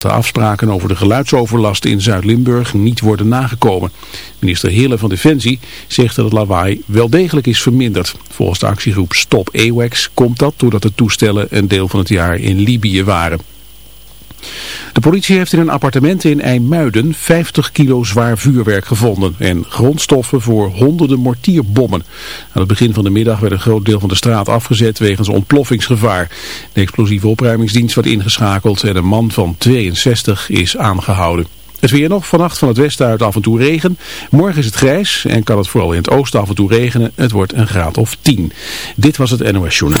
De afspraken over de geluidsoverlast in Zuid-Limburg niet worden nagekomen. Minister Hille van Defensie zegt dat het lawaai wel degelijk is verminderd. Volgens de actiegroep Stop AWACS komt dat doordat de toestellen een deel van het jaar in Libië waren. De politie heeft in een appartement in IJmuiden 50 kilo zwaar vuurwerk gevonden en grondstoffen voor honderden mortierbommen. Aan het begin van de middag werd een groot deel van de straat afgezet wegens ontploffingsgevaar. De explosieve opruimingsdienst werd ingeschakeld en een man van 62 is aangehouden. Het weer nog, vannacht van het westen uit af en toe regen. Morgen is het grijs en kan het vooral in het oosten af en toe regenen. Het wordt een graad of 10. Dit was het NOS Journal.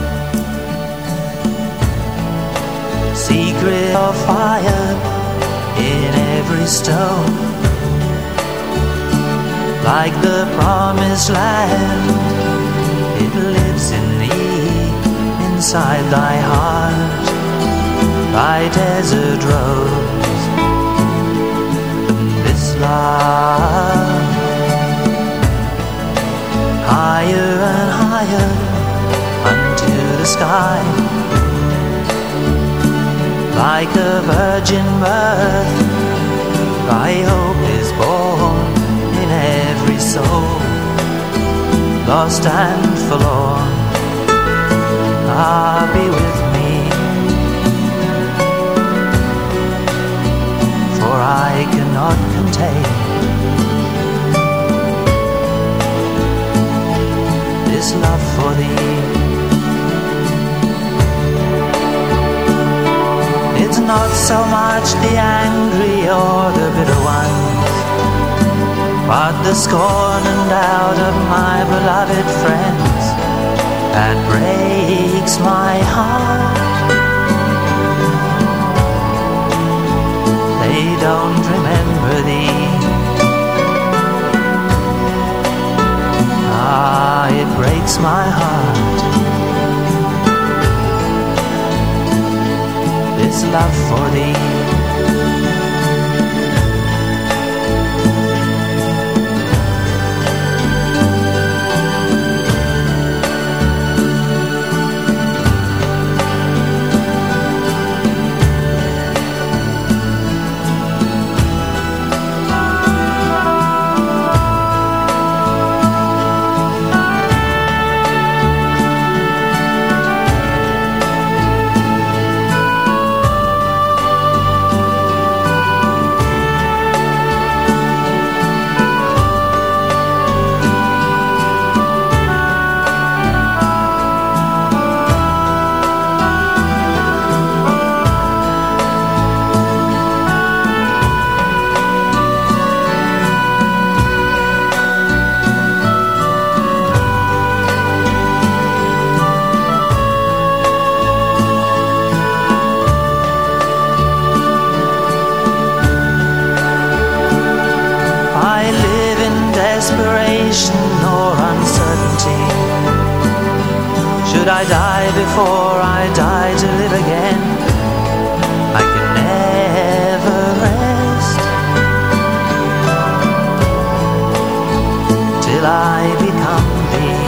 secret of fire in every stone. Like the promised land it lives in thee inside thy heart thy desert rose. This love higher and higher unto the sky like a virgin birth, thy hope is born in every soul, lost and forlorn. Ah, be with me, for I cannot contain this love for thee. It's not so much the angry or the bitter ones, but the scorn and doubt of my beloved friends that breaks my heart. They don't remember thee. Ah, it breaks my heart. This love for thee. Should I die before I die to live again? I can never rest till I become thee.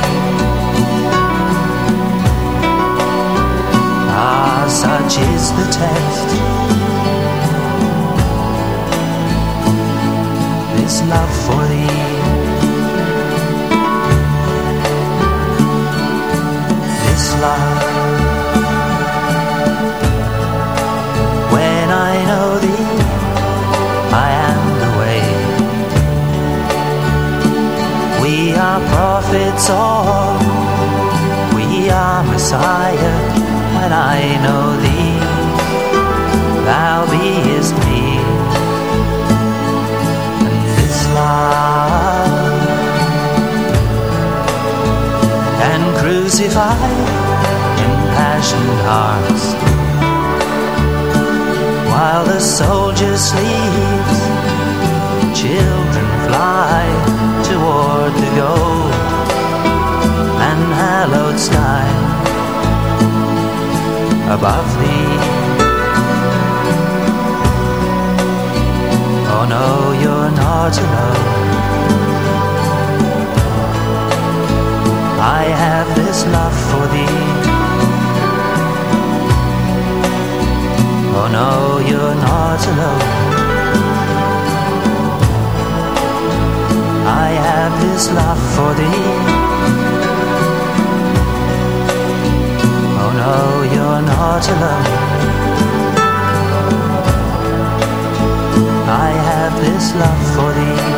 Ah, such is the test. This love for thee. When I know thee, I am the way. We are prophets all, we are. When I know thee, thou beest me. This love and fashioned hearts. While the soldier sleeps, children fly toward the gold and hallowed sky above thee. Oh no, you're not alone. I have this love for thee. Oh no, you're not alone. I have this love for thee. Oh no, you're not alone. I have this love for thee.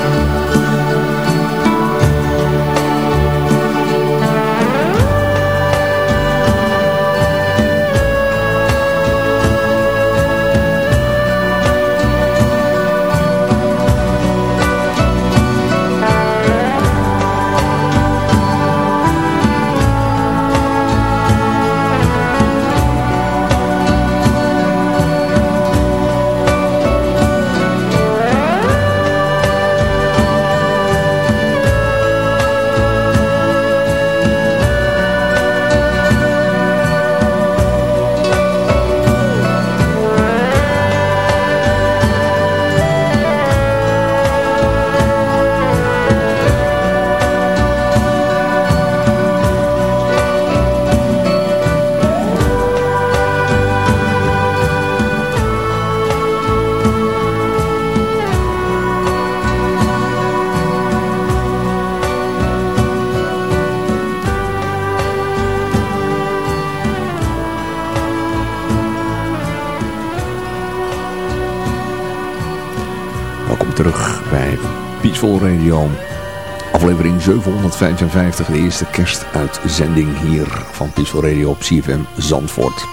Peaceful Radio. Aflevering 755, de eerste kerstuitzending hier van Peaceful Radio op CFM Zandvoort.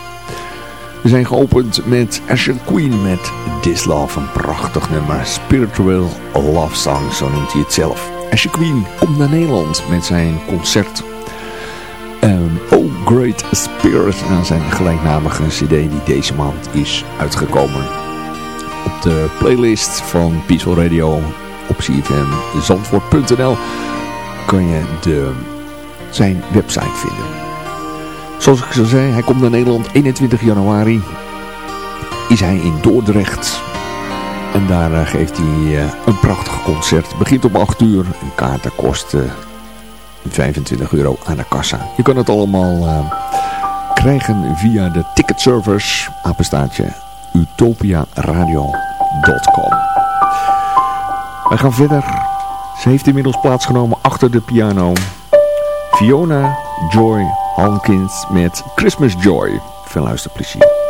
We zijn geopend met Asher Queen met This Love, een prachtig nummer. Spiritual Love Song, zo noemt hij het zelf. Asher Queen komt naar Nederland met zijn concert um, Oh Great Spirit. aan zijn gelijknamige cd die deze maand is uitgekomen. Op de playlist van Peaceful Radio Zandvoort.nl kan je de, zijn website vinden. Zoals ik zo zei, hij komt naar Nederland 21 januari. Is hij in Dordrecht. En daar uh, geeft hij uh, een prachtig concert. Begint om 8 uur. Een kaarten kost uh, 25 euro aan de kassa. Je kan het allemaal krijgen via de ticketservers. Apenstaatje utopiaradio.com We gaan verder. Ze heeft inmiddels plaatsgenomen achter de piano. Fiona Joy Hankins met Christmas Joy. Veel luisterplezier.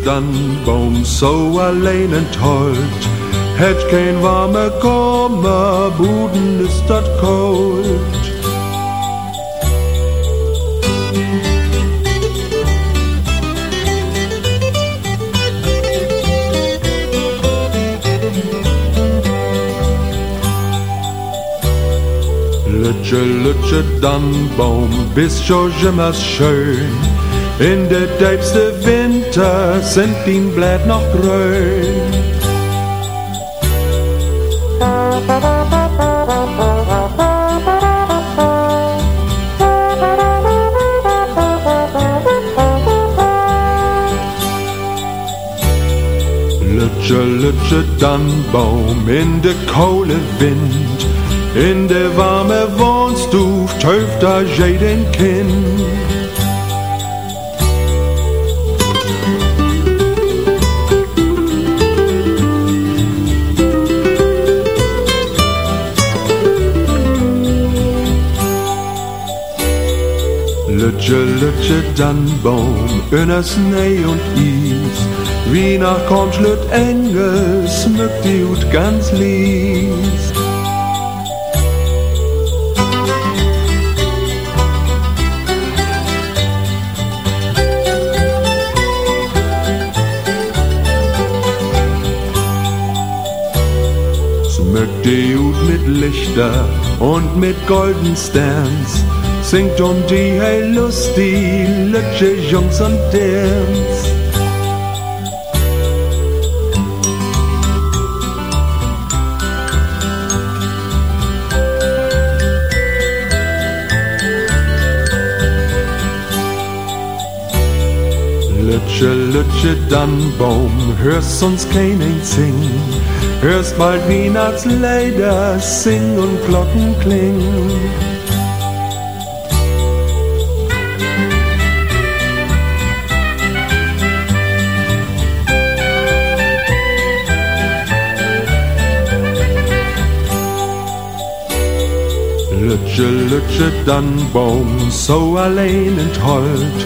Lutsche Dannenbaum so allein enthält. Het kein warme Komme, Buden ist dat kalt. Lütsche, Lütsche, Dannenbaum, bist schon immer schön. In der diepste Blätter sind im Blatt noch grün. Lutsche, lutsche Dannbaum in der Kohle Wind, in der warme Wohnstuf töft da jeden Kind. Lütsche, Lütsche, Dannenbaum, inner Schnee und Eis. Wie nach kommt Lüt Engel, smückt die Hut ganz lies. Schmückt die Hut mit Lichter und mit golden Sterns. Singt um die hey lustig, Lütsche Jungs und Dirns. Lütsche, Lütsche, Dannenbaum, hörst uns keinen singen. Hörst bald Weihnachtslieder, sing und Glocken klingen. Lütsche, Lütsche, Dannenbaum, so allein enthold.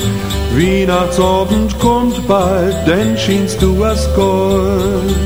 Weihnachtsabend kommt bald, denn schienst du als Gold.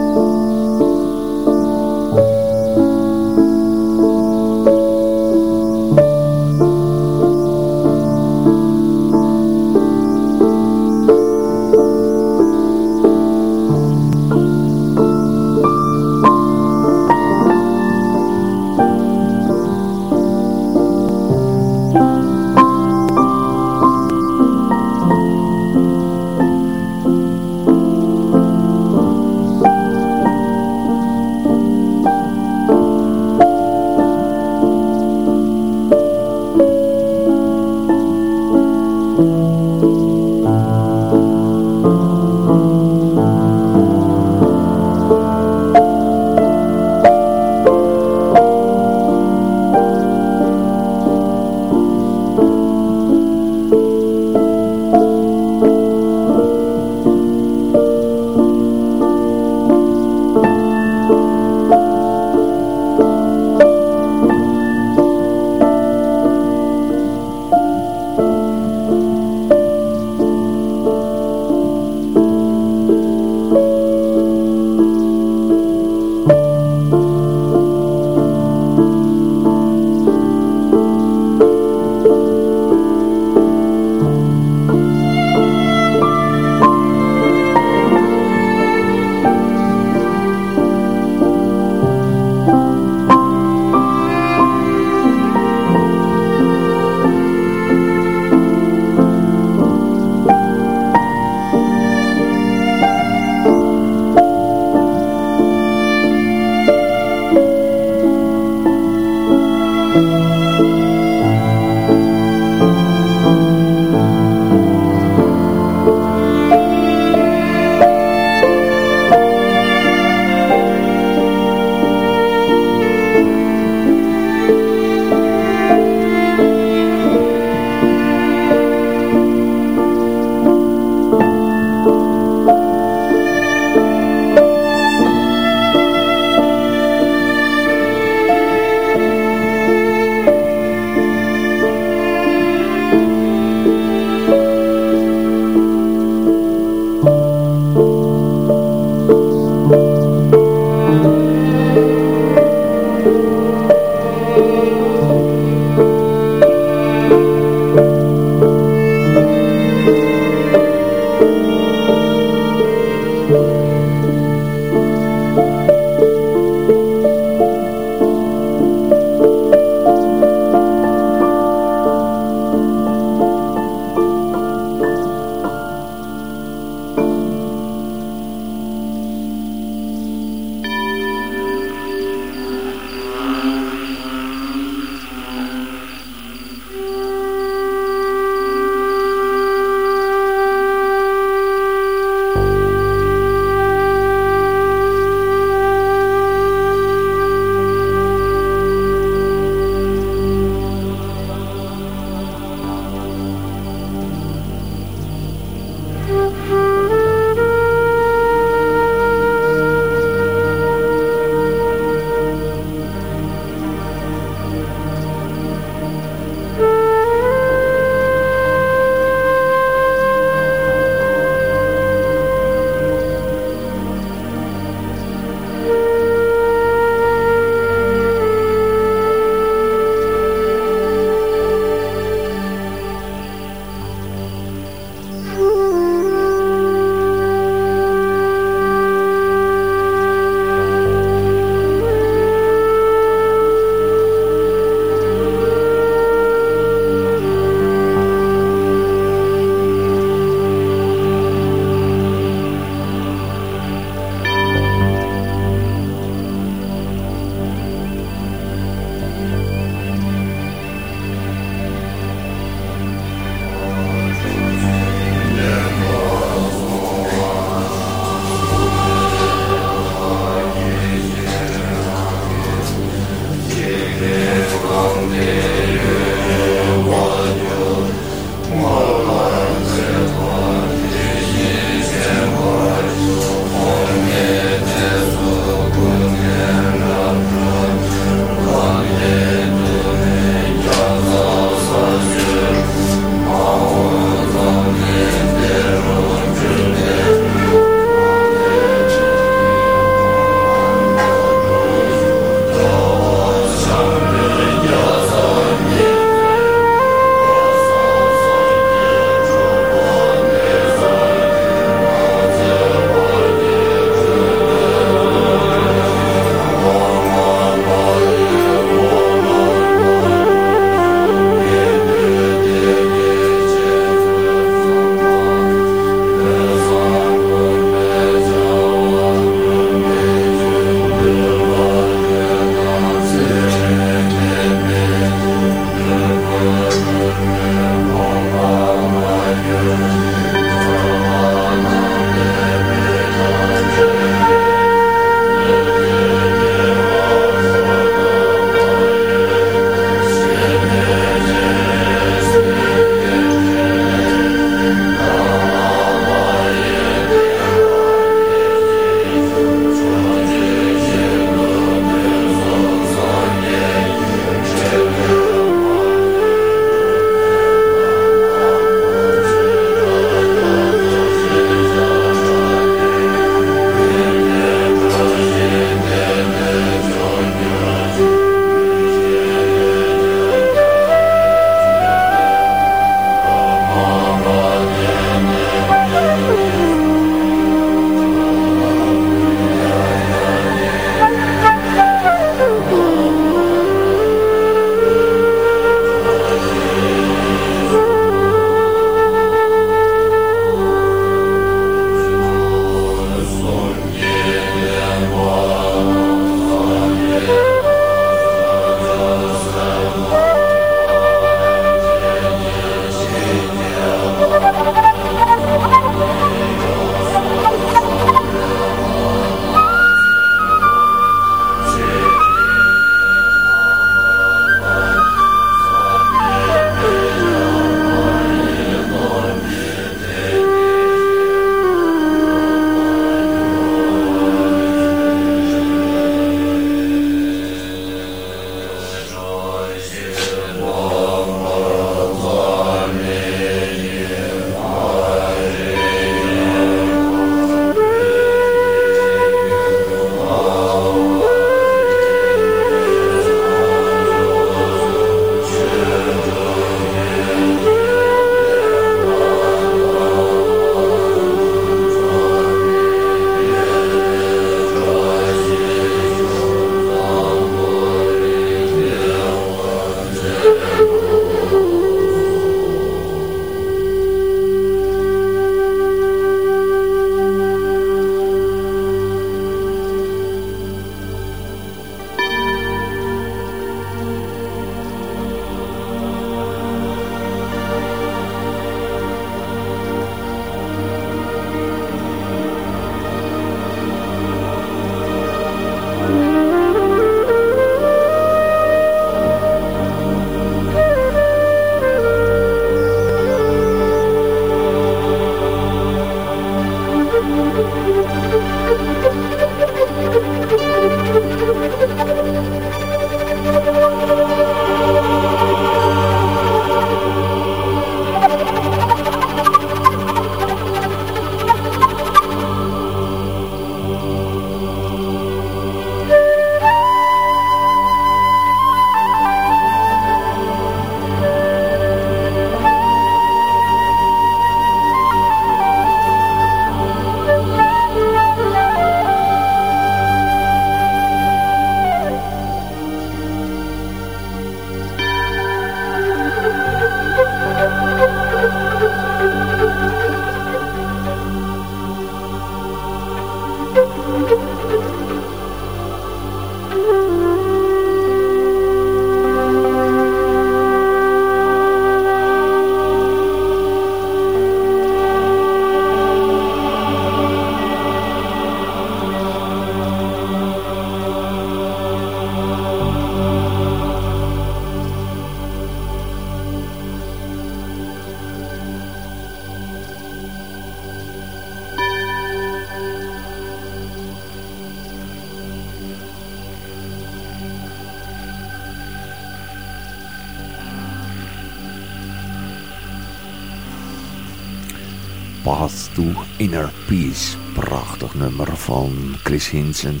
Van Chris Hinsen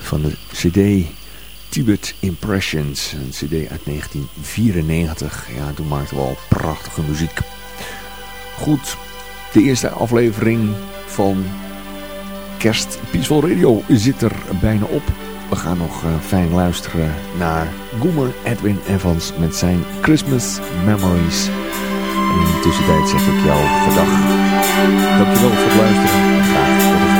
van de cd Tibet Impressions. Een cd uit 1994. Ja, toen maakten we al prachtige muziek. Goed, de eerste aflevering van Kerst Peaceful Radio zit er bijna op. We gaan nog uh, fijn luisteren naar Goomer Edwin Evans met zijn Christmas Memories. En in de tussentijd zeg ik jou gedag. Dankjewel voor het luisteren en graag tot de volgende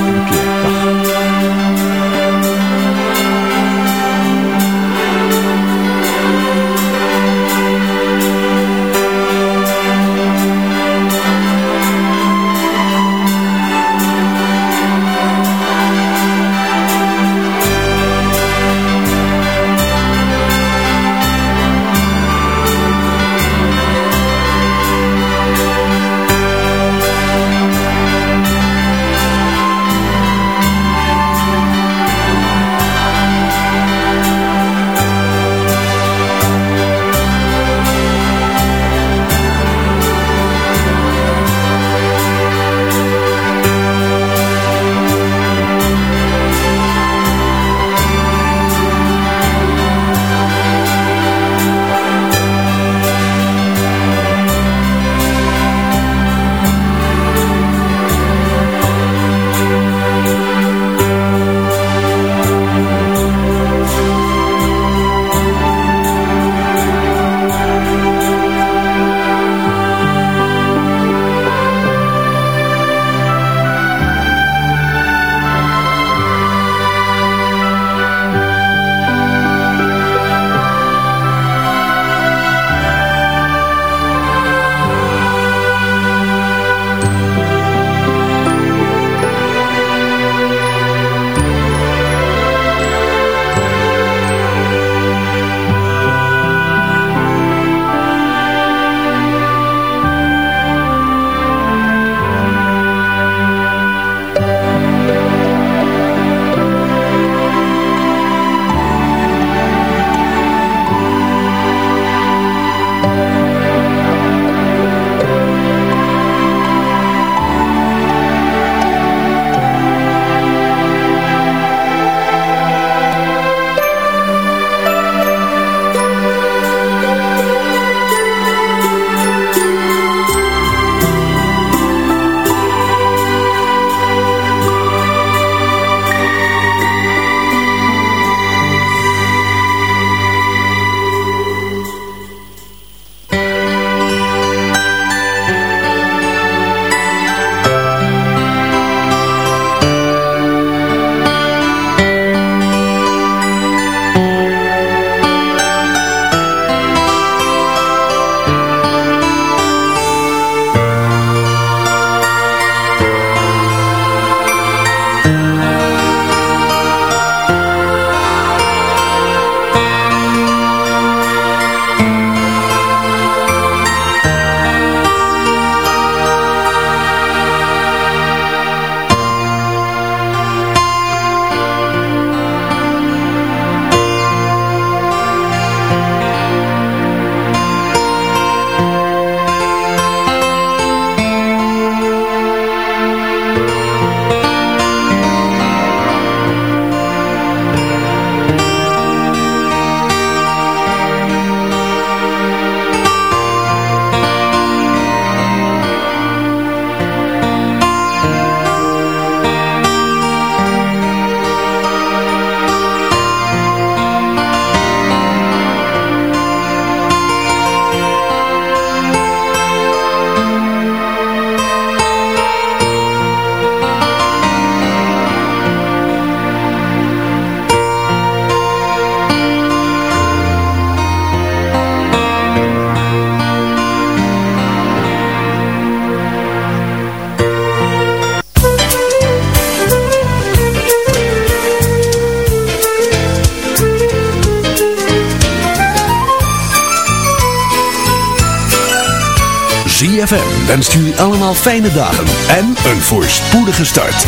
wenst jullie allemaal fijne dagen en een voorspoedige start.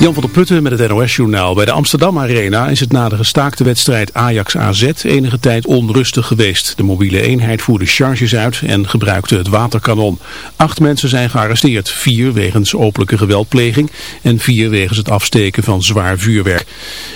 Jan van der Putten met het NOS-journaal. Bij de Amsterdam Arena is het na de gestaakte wedstrijd Ajax-AZ enige tijd onrustig geweest. De mobiele eenheid voerde charges uit en gebruikte het waterkanon. Acht mensen zijn gearresteerd. Vier wegens openlijke geweldpleging en vier wegens het afsteken van zwaar vuurwerk.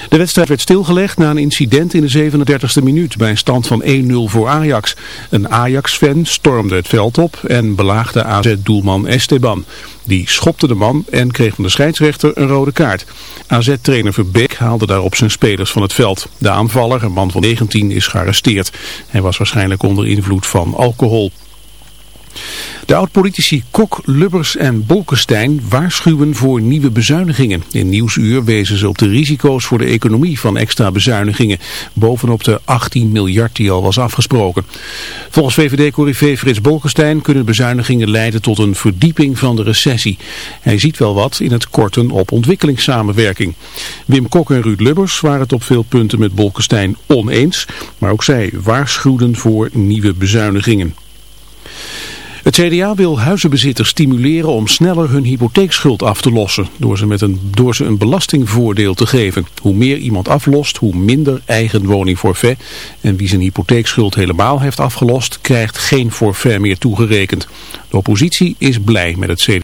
De wedstrijd werd stilgelegd na een incident in de 37e minuut bij een stand van 1-0 voor Ajax. Een Ajax-fan stormde het veld op en belaagde AZ-doelman Esteban. Die schopte de man en kreeg van de scheidsrechter een rode kaart. AZ-trainer Verbeek haalde daarop zijn spelers van het veld. De aanvaller, een man van 19, is gearresteerd. Hij was waarschijnlijk onder invloed van alcohol. De oud-politici Kok, Lubbers en Bolkestein waarschuwen voor nieuwe bezuinigingen. In Nieuwsuur wezen ze op de risico's voor de economie van extra bezuinigingen. Bovenop de 18 miljard die al was afgesproken. Volgens VVD-corrivé Frits Bolkestein kunnen bezuinigingen leiden tot een verdieping van de recessie. Hij ziet wel wat in het korten op ontwikkelingssamenwerking. Wim Kok en Ruud Lubbers waren het op veel punten met Bolkestein oneens. Maar ook zij waarschuwden voor nieuwe bezuinigingen. Het CDA wil huizenbezitters stimuleren om sneller hun hypotheekschuld af te lossen, door ze, met een, door ze een belastingvoordeel te geven. Hoe meer iemand aflost, hoe minder eigen woningforfait. En wie zijn hypotheekschuld helemaal heeft afgelost, krijgt geen forfait meer toegerekend. De oppositie is blij met het CDA.